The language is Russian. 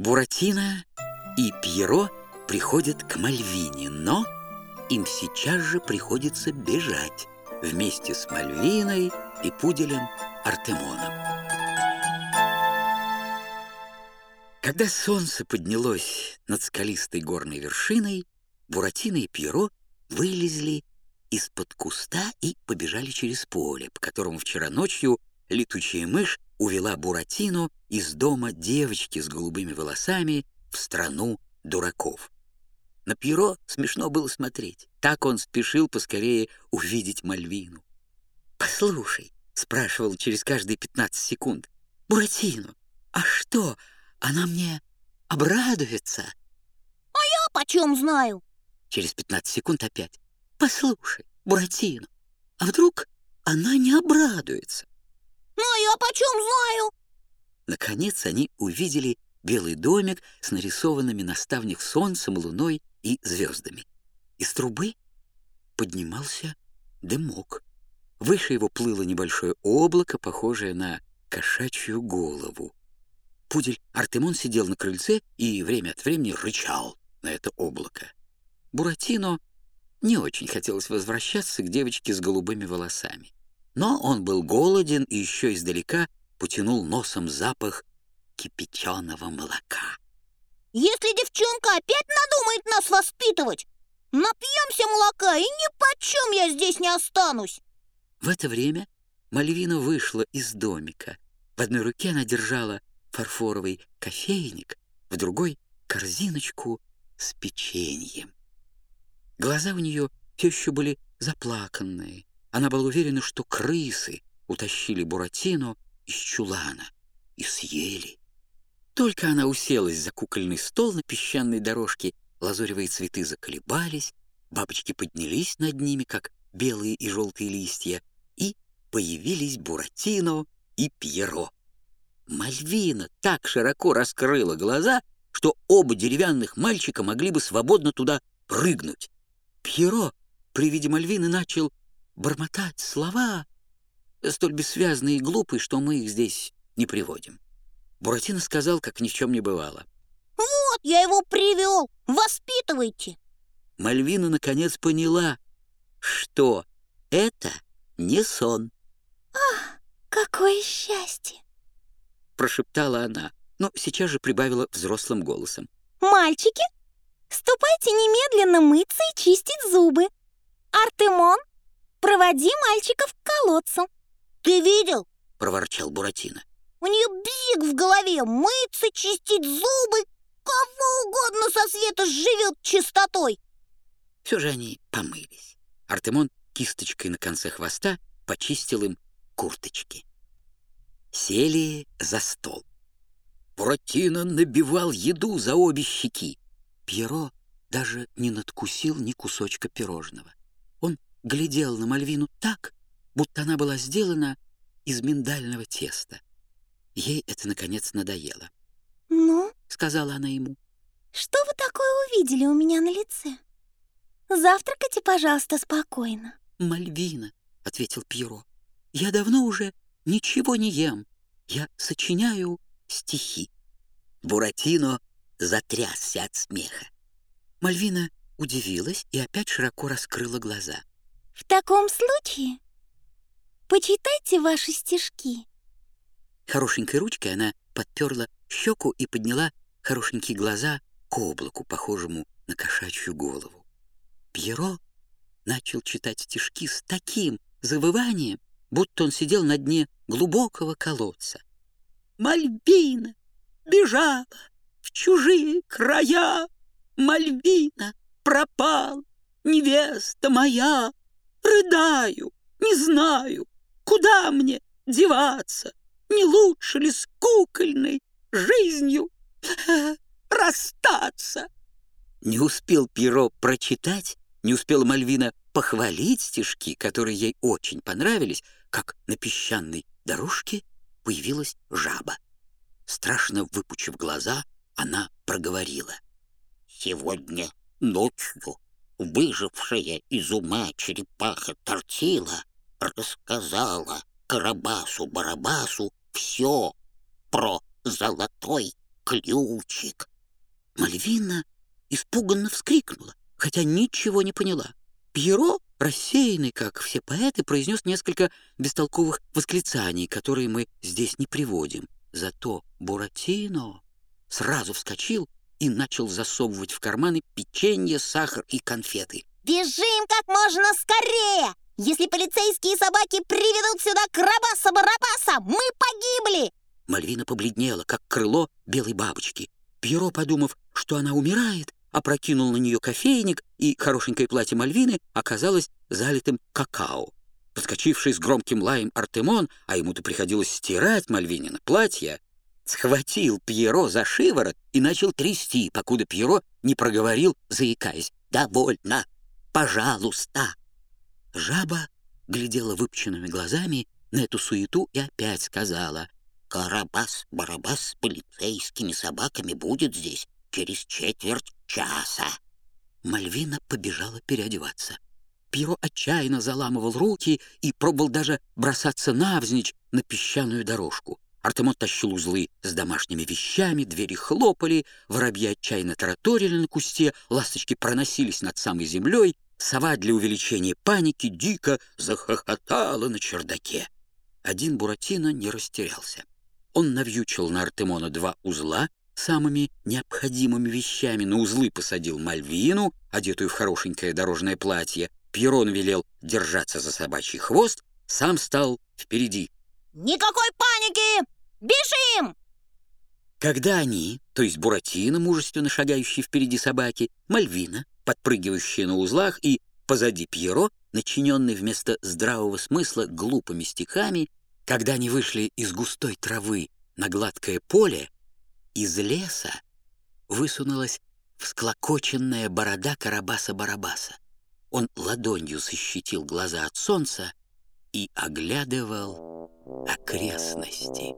Буратино и Пьеро приходят к Мальвине, но им сейчас же приходится бежать вместе с Мальвиной и пуделем Артемоном. Когда солнце поднялось над скалистой горной вершиной, Буратино и Пьеро вылезли из-под куста и побежали через поле, по которому вчера ночью летучая мышь увела Буратино из дома девочки с голубыми волосами в страну дураков. На Пьеро смешно было смотреть. Так он спешил поскорее увидеть Мальвину. «Послушай», — спрашивал через каждые 15 секунд, «Буратино, а что, она мне обрадуется?» «А я почем знаю?» Через 15 секунд опять. «Послушай, Буратино, а вдруг она не обрадуется?» «Ну, а я почем знаю?» Наконец они увидели белый домик с нарисованными на ставнях солнцем, луной и звездами. Из трубы поднимался дымок. Выше его плыло небольшое облако, похожее на кошачью голову. Пудель Артемон сидел на крыльце и время от времени рычал на это облако. Буратино не очень хотелось возвращаться к девочке с голубыми волосами. Но он был голоден и еще издалека потянул носом запах кипяченого молока. Если девчонка опять надумает нас воспитывать, напьемся молока, и ни почем я здесь не останусь. В это время Мальвина вышла из домика. В одной руке она держала фарфоровый кофейник, в другой — корзиночку с печеньем. Глаза у нее все еще были заплаканные. Она была уверена, что крысы утащили Буратино из чулана и съели. Только она уселась за кукольный стол на песчаной дорожке, лазуревые цветы заколебались, бабочки поднялись над ними, как белые и желтые листья, и появились Буратино и Пьеро. Мальвина так широко раскрыла глаза, что оба деревянных мальчика могли бы свободно туда прыгнуть. Пьеро при виде Мальвины начал бормотать слова, столь бессвязные и глупые, что мы их здесь не приводим. Буратино сказал, как ни в чем не бывало. Вот, я его привел, воспитывайте. Мальвина наконец поняла, что это не сон. Ах, какое счастье! Прошептала она, но сейчас же прибавила взрослым голосом. Мальчики, ступайте немедленно мыться и чистить зубы. Артемон, проводи мальчиков к колодцу. Ты видел? Проворчал Буратино. У нее бзик в голове, мыться, чистить зубы. Кого угодно со света живет чистотой. Все же они помылись. Артемон кисточкой на конце хвоста почистил им курточки. Сели за стол. Буратино набивал еду за обе щеки. Пьеро даже не надкусил ни кусочка пирожного. Глядел на Мальвину так, будто она была сделана из миндального теста. Ей это, наконец, надоело. «Ну?» — сказала она ему. «Что вы такое увидели у меня на лице? Завтракайте, пожалуйста, спокойно». «Мальвина», — ответил Пьеро, — «я давно уже ничего не ем. Я сочиняю стихи». Буратино затрясся от смеха. Мальвина удивилась и опять широко раскрыла глаза. «В таком случае почитайте ваши стишки». Хорошенькой ручкой она подперла щеку и подняла хорошенькие глаза к облаку, похожему на кошачью голову. Пьеро начал читать стишки с таким завыванием, будто он сидел на дне глубокого колодца. «Мальвина бежала в чужие края, Мальвина пропал, невеста моя, Рыдаю, не знаю, куда мне деваться, Не лучше ли с кукольной жизнью расстаться?» Не успел Пиро прочитать, не успела Мальвина похвалить стишки, которые ей очень понравились, как на песчаной дорожке появилась жаба. Страшно выпучив глаза, она проговорила. «Сегодня ночью выжившая из ума черепаха Тортила рассказала Карабасу-Барабасу все про золотой ключик. Мальвина испуганно вскрикнула, хотя ничего не поняла. Пьеро, рассеянный, как все поэты, произнес несколько бестолковых восклицаний, которые мы здесь не приводим. Зато Буратино сразу вскочил и начал засовывать в карманы печенье, сахар и конфеты. Бежим как можно скорее! Если полицейские собаки приведут сюда Карабаса-Барабаса, мы погибли! Мальвина побледнела, как крыло белой бабочки. Пьеро, подумав, что она умирает, опрокинул на нее кофейник, и хорошенькое платье Мальвины оказалось залитым какао. Подскочивший с громким лаем Артемон, а ему-то приходилось стирать Мальвинина платье, схватил Пьеро за шиворот и начал трясти, покуда Пьеро не проговорил, заикаясь. «Довольно! Пожалуйста!» Жаба глядела выпученными глазами на эту суету и опять сказала. «Карабас-барабас с полицейскими собаками будет здесь через четверть часа». Мальвина побежала переодеваться. Пьеро отчаянно заламывал руки и пробовал даже бросаться навзничь на песчаную дорожку. Артемон тащил узлы с домашними вещами, двери хлопали, воробьи отчаянно тараторили на кусте, ласточки проносились над самой землей, сова для увеличения паники дико захохотала на чердаке. Один Буратино не растерялся. Он навьючил на Артемона два узла самыми необходимыми вещами. На узлы посадил Мальвину, одетую в хорошенькое дорожное платье. Пьерон велел держаться за собачий хвост, сам стал впереди. Никакой паники! Бежим! Когда они, то есть Буратино, мужественно шагающий впереди собаки, Мальвина, подпрыгивающая на узлах, и позади Пьеро, начиненный вместо здравого смысла глупыми стихами, когда они вышли из густой травы на гладкое поле, из леса высунулась всклокоченная борода Карабаса-Барабаса. Он ладонью защитил глаза от солнца и оглядывал окрестности.